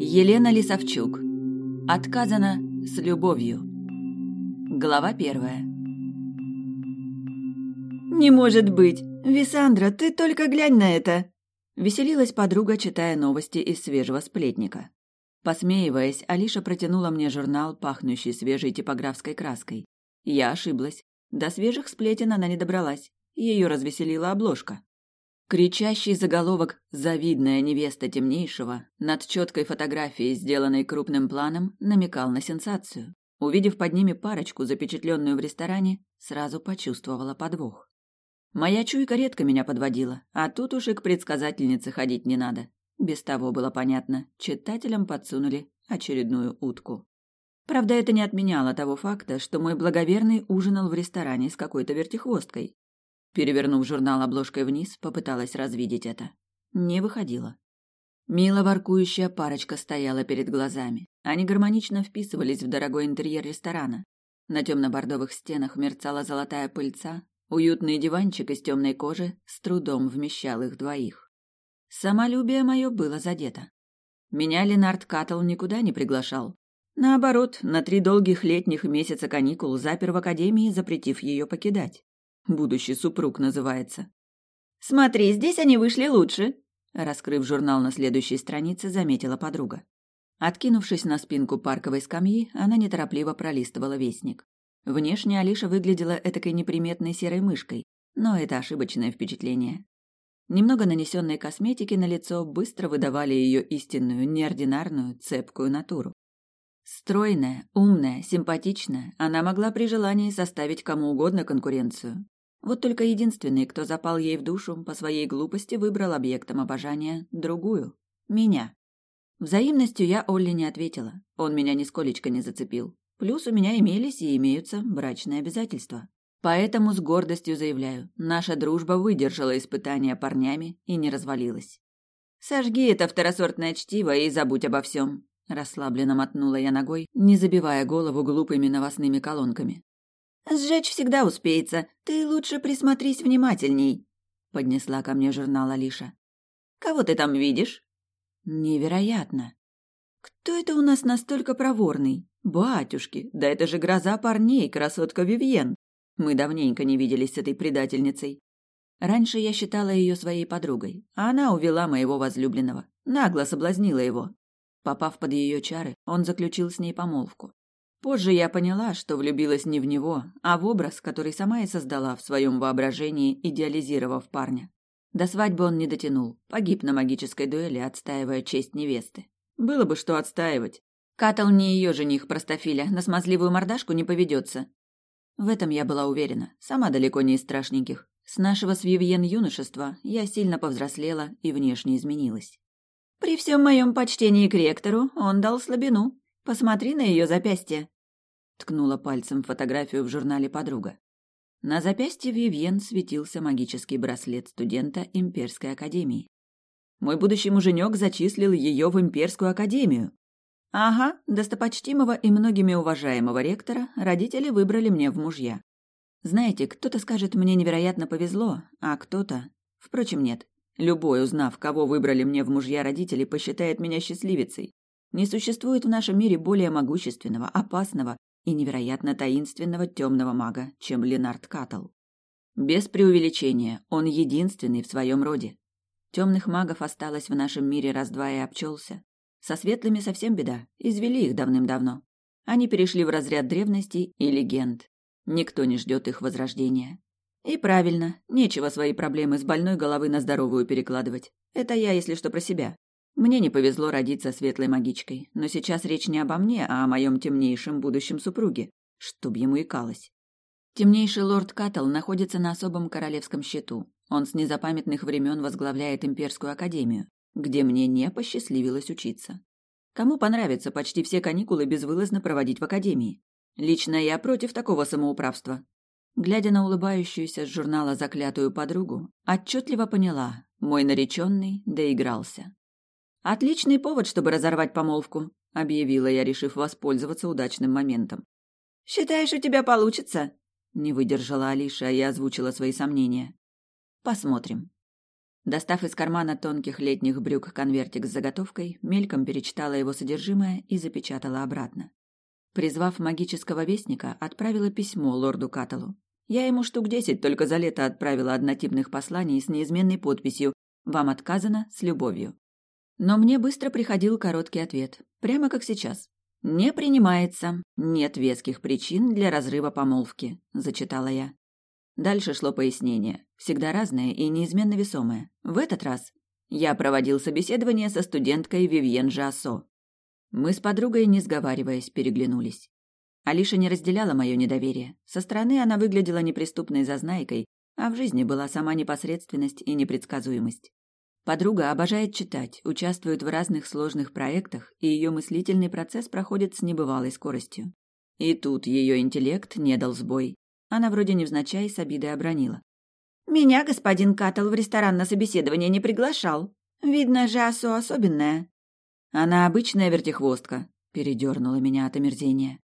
Елена Лисовчук. Отказано с любовью. Глава первая. «Не может быть! Висандра, ты только глянь на это!» Веселилась подруга, читая новости из свежего сплетника. Посмеиваясь, Алиша протянула мне журнал, пахнущий свежей типографской краской. Я ошиблась. До свежих сплетен она не добралась. Ее развеселила обложка. Кричащий заголовок «Завидная невеста темнейшего» над четкой фотографией, сделанной крупным планом, намекал на сенсацию. Увидев под ними парочку, запечатленную в ресторане, сразу почувствовала подвох. Моя чуйка редко меня подводила, а тут уж и к предсказательнице ходить не надо. Без того было понятно, читателям подсунули очередную утку. Правда, это не отменяло того факта, что мой благоверный ужинал в ресторане с какой-то вертихвосткой, Перевернув журнал обложкой вниз, попыталась развидеть это. Не выходило. Мило воркующая парочка стояла перед глазами. Они гармонично вписывались в дорогой интерьер ресторана. На темно-бордовых стенах мерцала золотая пыльца, уютный диванчик из темной кожи с трудом вмещал их двоих. Самолюбие мое было задето. Меня Ленард Каттл никуда не приглашал. Наоборот, на три долгих летних месяца каникул запер в академии, запретив ее покидать. Будущий супруг называется. «Смотри, здесь они вышли лучше», — раскрыв журнал на следующей странице, заметила подруга. Откинувшись на спинку парковой скамьи, она неторопливо пролистывала вестник. Внешне Алиша выглядела этакой неприметной серой мышкой, но это ошибочное впечатление. Немного нанесенной косметики на лицо быстро выдавали ее истинную, неординарную, цепкую натуру. Стройная, умная, симпатичная, она могла при желании составить кому угодно конкуренцию. Вот только единственный, кто запал ей в душу, по своей глупости выбрал объектом обожания другую — меня. Взаимностью я Олли не ответила, он меня нисколечко не зацепил. Плюс у меня имелись и имеются брачные обязательства. Поэтому с гордостью заявляю, наша дружба выдержала испытания парнями и не развалилась. «Сожги это второсортное чтиво и забудь обо всем», – расслабленно мотнула я ногой, не забивая голову глупыми новостными колонками. Сжечь всегда успеется. Ты лучше присмотрись внимательней, поднесла ко мне журнал Алиша. Кого ты там видишь? Невероятно. Кто это у нас настолько проворный? Батюшки, да это же гроза парней, красотка Вивьен. Мы давненько не виделись с этой предательницей. Раньше я считала ее своей подругой, а она увела моего возлюбленного, нагло соблазнила его. Попав под ее чары, он заключил с ней помолвку. Позже я поняла, что влюбилась не в него, а в образ, который сама и создала в своем воображении, идеализировав парня. До свадьбы он не дотянул, погиб на магической дуэли, отстаивая честь невесты. Было бы что отстаивать. Катал не ее жених простофиля, на смазливую мордашку не поведется. В этом я была уверена, сама далеко не из страшненьких. С нашего с Вивьен юношества я сильно повзрослела и внешне изменилась. При всем моем почтении к ректору он дал слабину, Посмотри на ее запястье!» Ткнула пальцем фотографию в журнале подруга. На запястье Вивьен светился магический браслет студента Имперской академии. Мой будущий муженек зачислил ее в Имперскую академию. Ага, достопочтимого и многими уважаемого ректора родители выбрали мне в мужья. Знаете, кто-то скажет, мне невероятно повезло, а кто-то... Впрочем, нет. Любой, узнав, кого выбрали мне в мужья родители, посчитает меня счастливицей. Не существует в нашем мире более могущественного, опасного и невероятно таинственного темного мага, чем Ленард Каттл. Без преувеличения, он единственный в своем роде. Темных магов осталось в нашем мире раз-два и обчелся. Со светлыми совсем беда, извели их давным-давно. Они перешли в разряд древностей и легенд. Никто не ждет их возрождения. И правильно, нечего свои проблемы с больной головы на здоровую перекладывать. Это я, если что, про себя. Мне не повезло родиться светлой магичкой, но сейчас речь не обо мне, а о моем темнейшем будущем супруге, чтоб ему икалось. Темнейший лорд Каттл находится на особом королевском счету. Он с незапамятных времен возглавляет имперскую академию, где мне не посчастливилось учиться. Кому понравится почти все каникулы безвылазно проводить в академии? Лично я против такого самоуправства. Глядя на улыбающуюся с журнала заклятую подругу, отчетливо поняла, мой нареченный доигрался. Отличный повод, чтобы разорвать помолвку, объявила я, решив воспользоваться удачным моментом. Считаешь, у тебя получится? Не выдержала Алиша, а я озвучила свои сомнения. Посмотрим. Достав из кармана тонких летних брюк конвертик с заготовкой, мельком перечитала его содержимое и запечатала обратно. Призвав магического вестника, отправила письмо лорду Каталу. Я ему штук десять только за лето отправила однотипных посланий с неизменной подписью «Вам отказано с любовью». Но мне быстро приходил короткий ответ, прямо как сейчас. «Не принимается. Нет веских причин для разрыва помолвки», — зачитала я. Дальше шло пояснение, всегда разное и неизменно весомое. В этот раз я проводил собеседование со студенткой Вивьен Жасо. Мы с подругой, не сговариваясь, переглянулись. Алиша не разделяла мое недоверие. Со стороны она выглядела неприступной зазнайкой, а в жизни была сама непосредственность и непредсказуемость. Подруга обожает читать, участвует в разных сложных проектах, и ее мыслительный процесс проходит с небывалой скоростью. И тут ее интеллект не дал сбой. Она вроде невзначай с обидой обронила. «Меня господин Каттл в ресторан на собеседование не приглашал. Видно, Жасу особенная». «Она обычная вертихвостка», — передернула меня от омерзения.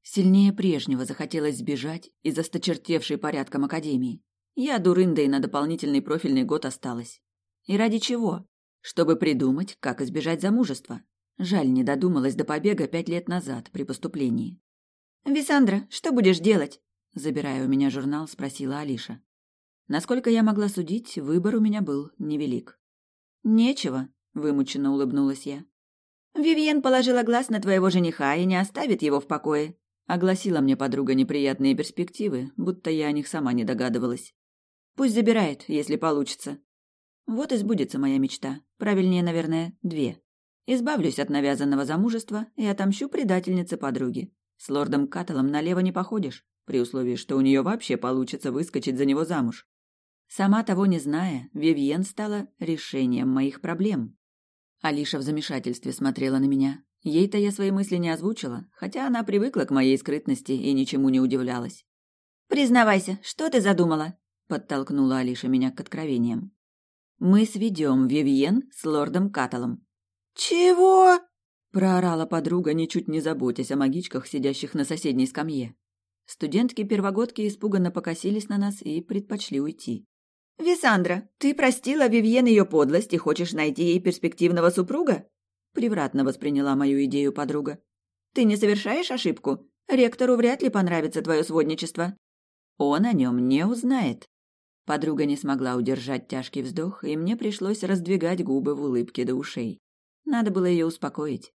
Сильнее прежнего захотелось сбежать из осточертевшей порядком академии. Я дурында и на дополнительный профильный год осталась. И ради чего? Чтобы придумать, как избежать замужества. Жаль, не додумалась до побега пять лет назад при поступлении. «Висандра, что будешь делать?» Забирая у меня журнал, спросила Алиша. Насколько я могла судить, выбор у меня был невелик. «Нечего», — вымученно улыбнулась я. «Вивьен положила глаз на твоего жениха и не оставит его в покое», — огласила мне подруга неприятные перспективы, будто я о них сама не догадывалась. «Пусть забирает, если получится. Вот и сбудется моя мечта. Правильнее, наверное, две. Избавлюсь от навязанного замужества и отомщу предательнице подруги. С лордом Каттелом налево не походишь, при условии, что у нее вообще получится выскочить за него замуж. Сама того не зная, Вивьен стала решением моих проблем. Алиша в замешательстве смотрела на меня. Ей-то я свои мысли не озвучила, хотя она привыкла к моей скрытности и ничему не удивлялась. «Признавайся, что ты задумала?» – подтолкнула Алиша меня к откровениям. Мы сведем Вивьен с лордом Каталом. «Чего?» – проорала подруга, ничуть не заботясь о магичках, сидящих на соседней скамье. Студентки-первогодки испуганно покосились на нас и предпочли уйти. «Висандра, ты простила Вивьен ее подлость и хочешь найти ей перспективного супруга?» Превратно восприняла мою идею подруга. «Ты не совершаешь ошибку? Ректору вряд ли понравится твое сводничество». «Он о нем не узнает», Подруга не смогла удержать тяжкий вздох, и мне пришлось раздвигать губы в улыбке до ушей. Надо было ее успокоить.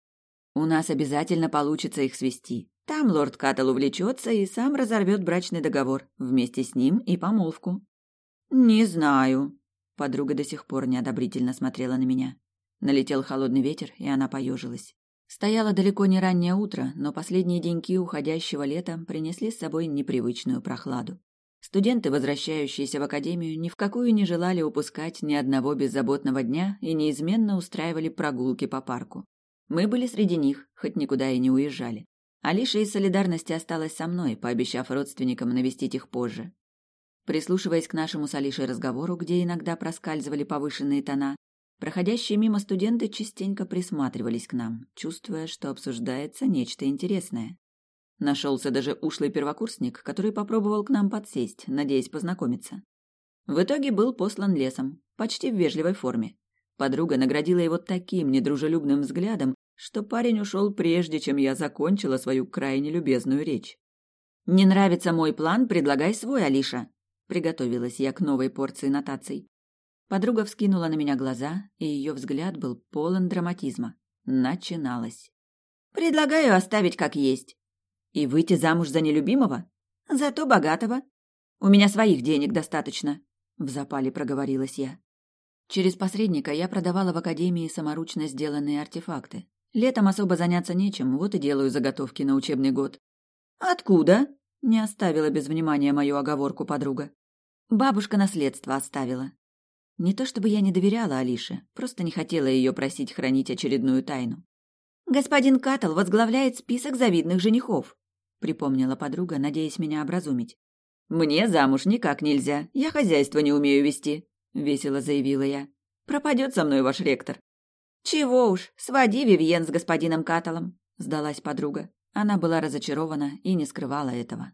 У нас обязательно получится их свести. Там лорд Каттл увлечется и сам разорвет брачный договор, вместе с ним и помолвку. «Не знаю». Подруга до сих пор неодобрительно смотрела на меня. Налетел холодный ветер, и она поежилась. Стояло далеко не раннее утро, но последние деньки уходящего лета принесли с собой непривычную прохладу. Студенты, возвращающиеся в академию, ни в какую не желали упускать ни одного беззаботного дня и неизменно устраивали прогулки по парку. Мы были среди них, хоть никуда и не уезжали. Алиша из солидарности осталась со мной, пообещав родственникам навестить их позже. Прислушиваясь к нашему с Алишей разговору, где иногда проскальзывали повышенные тона, проходящие мимо студенты частенько присматривались к нам, чувствуя, что обсуждается нечто интересное. Нашелся даже ушлый первокурсник, который попробовал к нам подсесть, надеясь познакомиться. В итоге был послан лесом, почти в вежливой форме. Подруга наградила его таким недружелюбным взглядом, что парень ушел прежде, чем я закончила свою крайне любезную речь. «Не нравится мой план, предлагай свой, Алиша», — приготовилась я к новой порции нотаций. Подруга вскинула на меня глаза, и ее взгляд был полон драматизма. Начиналось. «Предлагаю оставить как есть. И выйти замуж за нелюбимого? Зато богатого. У меня своих денег достаточно, в запале проговорилась я. Через посредника я продавала в академии саморучно сделанные артефакты. Летом особо заняться нечем, вот и делаю заготовки на учебный год. Откуда? Не оставила без внимания мою оговорку подруга. Бабушка наследство оставила. Не то чтобы я не доверяла Алише, просто не хотела ее просить хранить очередную тайну. Господин Катл возглавляет список завидных женихов припомнила подруга, надеясь меня образумить. Мне замуж никак нельзя, я хозяйство не умею вести, весело заявила я. Пропадет со мной ваш ректор. Чего уж, своди Вивьен с господином Каталом, сдалась подруга. Она была разочарована и не скрывала этого.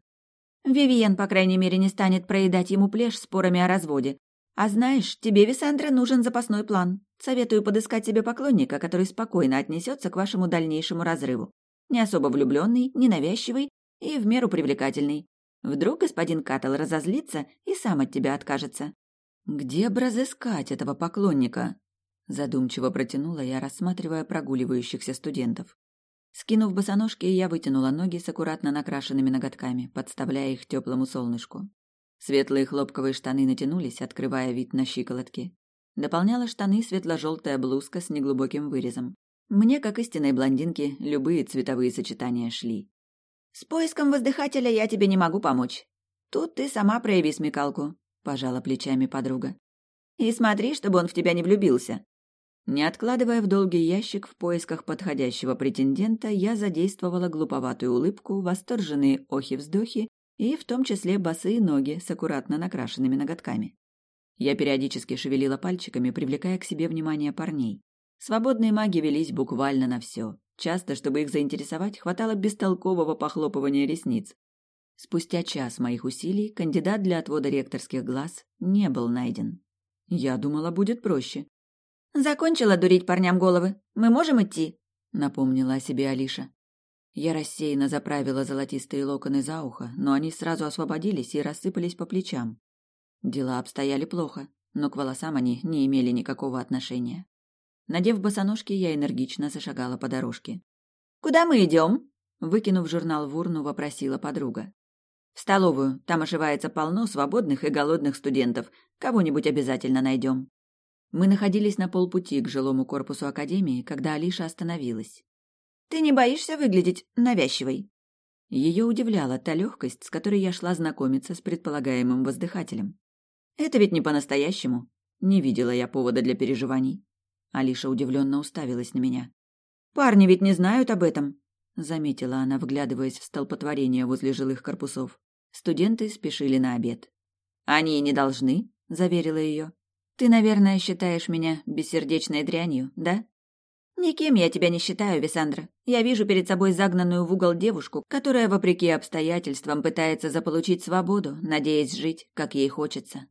Вивьен, по крайней мере, не станет проедать ему плешь спорами о разводе. А знаешь, тебе, Висандра, нужен запасной план. Советую подыскать себе поклонника, который спокойно отнесется к вашему дальнейшему разрыву. Не особо влюбленный, ненавязчивый и в меру привлекательный. Вдруг господин Каттл разозлится и сам от тебя откажется. Где бы разыскать этого поклонника? Задумчиво протянула я, рассматривая прогуливающихся студентов. Скинув босоножки, я вытянула ноги с аккуратно накрашенными ноготками, подставляя их теплому солнышку. Светлые хлопковые штаны натянулись, открывая вид на щиколотки. Дополняла штаны светло-желтая блузка с неглубоким вырезом. Мне, как истинной блондинке, любые цветовые сочетания шли. «С поиском воздыхателя я тебе не могу помочь. Тут ты сама прояви смекалку», — пожала плечами подруга. «И смотри, чтобы он в тебя не влюбился». Не откладывая в долгий ящик в поисках подходящего претендента, я задействовала глуповатую улыбку, восторженные охи-вздохи и в том числе босые ноги с аккуратно накрашенными ноготками. Я периодически шевелила пальчиками, привлекая к себе внимание парней. Свободные маги велись буквально на все. Часто, чтобы их заинтересовать, хватало бестолкового похлопывания ресниц. Спустя час моих усилий кандидат для отвода ректорских глаз не был найден. Я думала, будет проще. «Закончила дурить парням головы. Мы можем идти?» — напомнила о себе Алиша. Я рассеянно заправила золотистые локоны за ухо, но они сразу освободились и рассыпались по плечам. Дела обстояли плохо, но к волосам они не имели никакого отношения. Надев босоножки, я энергично зашагала по дорожке. «Куда мы идем?» Выкинув журнал в урну, вопросила подруга. «В столовую. Там ошивается полно свободных и голодных студентов. Кого-нибудь обязательно найдем». Мы находились на полпути к жилому корпусу академии, когда Алиша остановилась. «Ты не боишься выглядеть навязчивой?» Ее удивляла та легкость, с которой я шла знакомиться с предполагаемым воздыхателем. «Это ведь не по-настоящему. Не видела я повода для переживаний». Алиша удивленно уставилась на меня. «Парни ведь не знают об этом», — заметила она, вглядываясь в столпотворение возле жилых корпусов. Студенты спешили на обед. «Они не должны», — заверила ее. «Ты, наверное, считаешь меня бессердечной дрянью, да?» «Никем я тебя не считаю, Висандра. Я вижу перед собой загнанную в угол девушку, которая, вопреки обстоятельствам, пытается заполучить свободу, надеясь жить, как ей хочется.